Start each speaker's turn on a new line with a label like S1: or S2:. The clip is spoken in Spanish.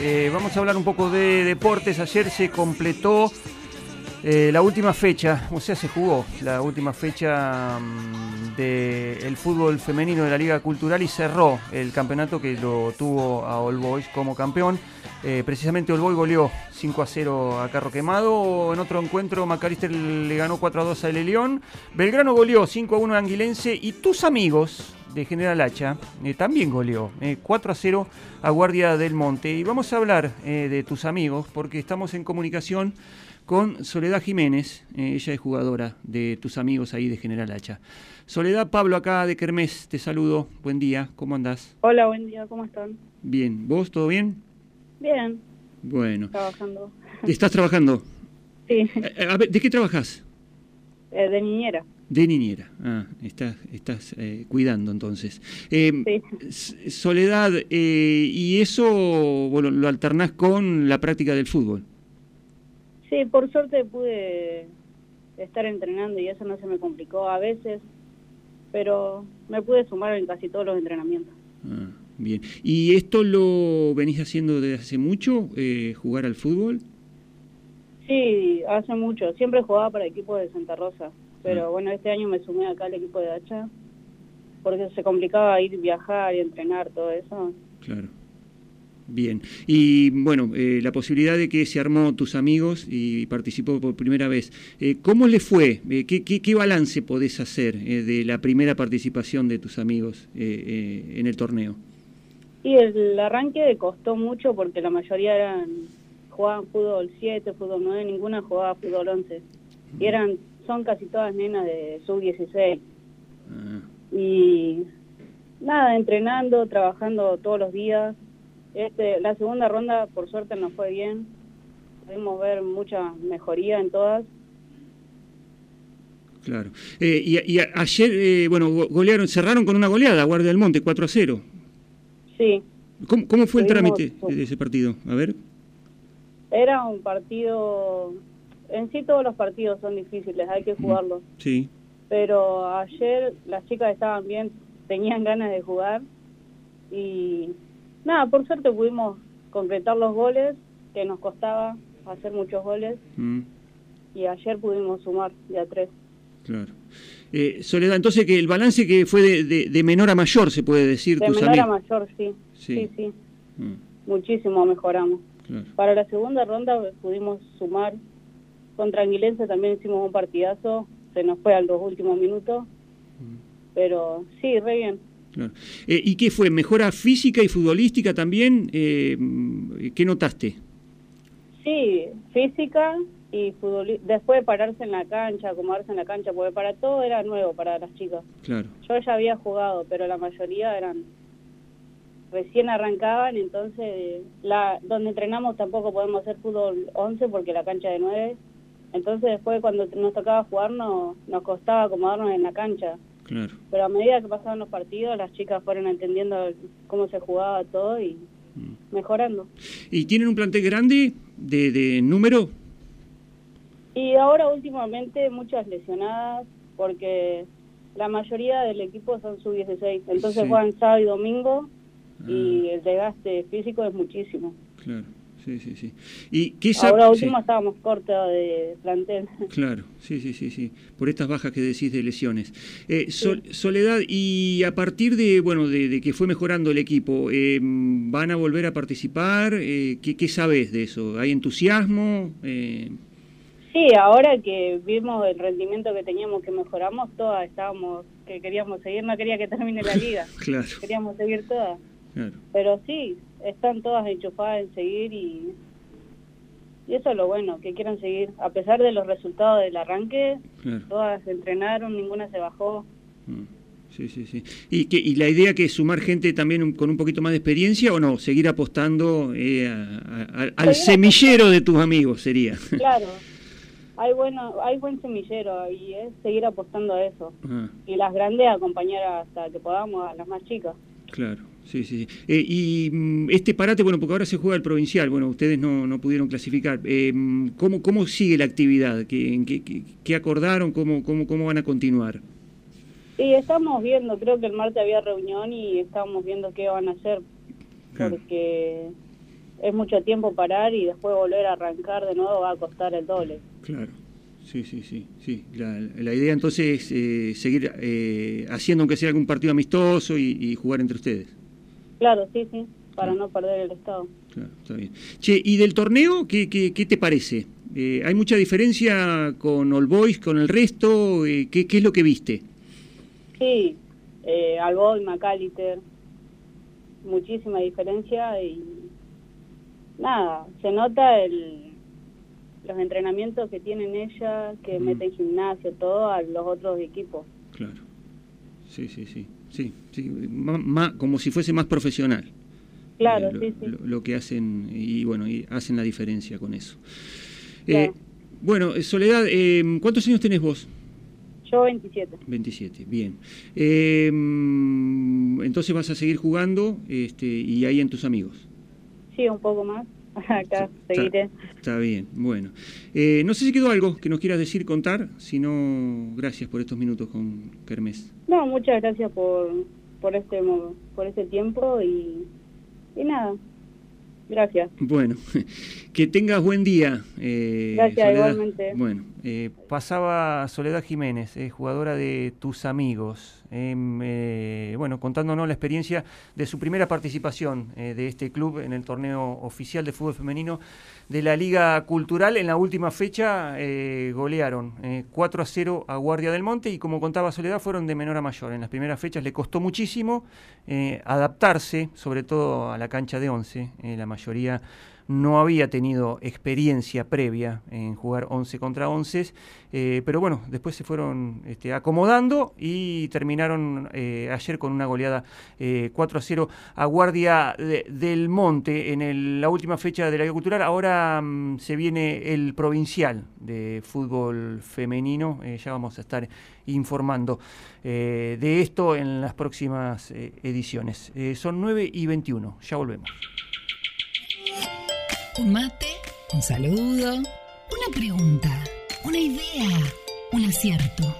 S1: Eh, vamos a hablar un poco de deportes. Ayer se completó eh, la última fecha, o sea, se jugó la última fecha mm, del fútbol femenino de la Liga Cultural y cerró el campeonato que lo tuvo a All Boys como campeón. Eh, precisamente All goleó 5 a 0 a Carro Quemado. En otro encuentro, Macalister le ganó 4 a 2 a El León. Belgrano goleó 5 a 1 a Anguilense. Y tus amigos de General Hacha eh, también goleó 4 a 0 a Guardia del Monte. Y vamos a hablar de tus amigos porque estamos en comunicación con Soledad Jiménez, eh, ella es jugadora de tus amigos ahí de General Hacha. Soledad, Pablo acá de Kermés, te saludo, buen día, ¿cómo andás?
S2: Hola, buen día, ¿cómo están?
S1: Bien, ¿vos todo bien?
S2: Bien.
S1: Bueno.
S2: Trabajando.
S1: ¿Estás trabajando?
S2: Sí.
S1: Eh, a, ver, ¿de qué trabajas?
S2: Eh, de niñera.
S1: De niñera, ah, estás, estás cuidando entonces.
S2: sí.
S1: Soledad, ¿y eso bueno, lo alternás con la práctica del fútbol?
S2: Sí, por suerte pude estar entrenando y eso no se me complicó a veces, pero me pude sumar en casi todos los entrenamientos.
S1: Ah, bien. ¿Y esto lo venís haciendo desde hace mucho, eh, jugar al fútbol?
S2: Sí, hace mucho. Siempre jugaba para equipos de Santa Rosa, pero ah. bueno, este año me sumé acá al equipo de Hacha porque se complicaba ir viajar y entrenar, todo eso.
S1: Claro. Bien, y bueno, eh, la posibilidad de que se armó tus amigos y participó por primera vez. Eh, ¿Cómo le fue? Eh, ¿qué, qué, balance podés hacer de la primera participación de tus amigos en el torneo?
S2: Y el arranque costó mucho porque la mayoría eran jugaban fútbol 7, fútbol 9, ninguna jugaba fútbol 11. Y eran son casi todas nenas de sub-16. Ah. Y nada, entrenando, trabajando todos los días este, la segunda ronda, por suerte, nos fue bien. Pudimos ver mucha mejoría en todas.
S1: Claro. Eh, y, ayer, eh, bueno, golearon, cerraron con una goleada, Guardia del Monte, 4 a 0.
S2: Sí.
S1: ¿Cómo, fue el trámite de ese partido? A ver.
S2: Era un partido. En sí, todos los partidos son difíciles, hay que jugarlos.
S1: Sí.
S2: Pero ayer las chicas estaban bien, tenían ganas de jugar y Nada, por suerte pudimos concretar los goles, que nos costaba hacer muchos goles, mm. y ayer pudimos sumar de a tres.
S1: Claro. Eh, Soledad, entonces que el balance que fue de, menor a mayor, se puede decir.
S2: De menor a mayor, sí. Sí, sí. Mm. Muchísimo mejoramos. Para la segunda ronda pudimos sumar. Contra Anguilense también hicimos un partidazo, se nos fue a los últimos minutos, pero sí, re bien.
S1: Eh, ¿Y qué fue? ¿Mejora física y futbolística también? Eh, ¿Qué notaste?
S2: Sí, física y después de pararse en la cancha, acomodarse en la cancha, porque para todo era nuevo para las chicas.
S1: Claro.
S2: Yo ya había jugado, pero la mayoría eran recién arrancaban, entonces la donde entrenamos tampoco podemos hacer fútbol 11 porque la cancha de 9. Entonces después cuando nos tocaba jugar nos costaba acomodarnos en la cancha. Pero a medida que pasaban los partidos, las chicas fueron entendiendo cómo se jugaba todo y mm. mejorando.
S1: ¿Y tienen un plantel grande de, número?
S2: Y ahora últimamente muchas lesionadas, porque la mayoría del equipo son sub-16. Entonces juegan sábado y domingo y ah. el desgaste físico es muchísimo.
S1: Claro. Sí, sí, sí. ¿Y
S2: Ahora último estábamos cortos de plantel.
S1: Claro, sí, sí, sí, sí. Por estas bajas que decís de lesiones. Eh, Soledad, y a partir de, bueno, de, que fue mejorando el equipo, eh, ¿van a volver a participar? Eh, ¿qué, ¿qué, sabes de eso? ¿Hay entusiasmo?
S2: Sí, ahora que vimos el rendimiento que teníamos, que mejoramos, todas estábamos, que queríamos seguir, no quería que termine la liga.
S1: claro.
S2: Queríamos seguir todas. Pero sí, están todas enchufadas en seguir y, y eso es lo bueno, que quieran seguir. A pesar de los resultados del arranque, todas entrenaron, ninguna se bajó.
S1: Mm. Sí, sí, sí. ¿Y, que, ¿Y la idea que es sumar gente también con un poquito más de experiencia o no? Seguir apostando eh, al semillero de tus amigos sería.
S2: Claro, hay bueno hay buen semillero y es seguir apostando a eso. Ah. Y las grandes acompañar hasta que podamos a las más chicas.
S1: Claro, sí, sí. Eh, y mm, este parate, bueno, porque ahora se juega el provincial, bueno, ustedes no, no pudieron clasificar. Eh, ¿cómo, ¿Cómo sigue la actividad? ¿Qué, qué, qué acordaron? ¿Cómo, cómo, ¿Cómo van a continuar?
S2: Sí, estamos viendo, creo que el martes había reunión y estábamos viendo qué van a hacer, porque es mucho tiempo parar y después volver a arrancar de nuevo va a costar el doble.
S1: Claro. Sí, sí, sí, sí. La, la idea entonces es eh, seguir eh, haciendo aunque sea algún partido amistoso y, jugar entre ustedes.
S2: Claro, sí, sí, para no perder el estado.
S1: Claro, está bien. Che, ¿y del torneo qué, qué, qué te parece? Eh, ¿Hay mucha diferencia con All Boys, con el resto? ¿qué, ¿Qué es lo que viste?
S2: Sí, eh, All Boys, McAllister, muchísima diferencia y nada, se nota el los entrenamientos que tienen ella, que meten gimnasio, todo a los otros equipos.
S1: Claro. Sí, sí, sí. Sí, sí. Más, como si fuese más profesional.
S2: Claro, eh, sí, sí.
S1: Lo, que hacen, y bueno, y hacen la diferencia con eso. Eh, bueno, Soledad, eh, ¿cuántos años tenés vos?
S2: Yo 27.
S1: 27, bien. entonces vas a seguir jugando este, y ahí en tus amigos.
S2: Sí, un poco más. Acá seguiré.
S1: Está, bien, bueno. Eh, no sé si quedó algo que nos quieras decir, contar, si no, gracias por estos minutos con Kermés.
S2: No, muchas gracias por, por, este, por este tiempo y, y nada, Gracias.
S1: Bueno, que tengas buen día.
S2: Eh, Gracias, igualmente.
S1: Bueno, eh, pasaba Soledad Jiménez, eh, jugadora de Tus Amigos, em, eh, bueno, contándonos la experiencia de su primera participación de este club en el torneo oficial de fútbol femenino de la Liga Cultural. En la última fecha golearon 4 a 0 a Guardia del Monte y como contaba Soledad, fueron de menor a mayor. En las primeras fechas le costó muchísimo adaptarse, sobre todo a la cancha de 11, la mayoría no había tenido experiencia previa en jugar 11 contra 11, eh, pero bueno, después se fueron este, acomodando y terminaron eh, ayer con una goleada 4 eh, a 0 a Guardia del Monte en la última fecha de la agricultural. Ahora mm, se viene el provincial de fútbol femenino, ya vamos a estar informando de esto en las próximas ediciones. son 9 y 21, ya volvemos
S3: un mate, un saludo, una pregunta, una idea, un acierto.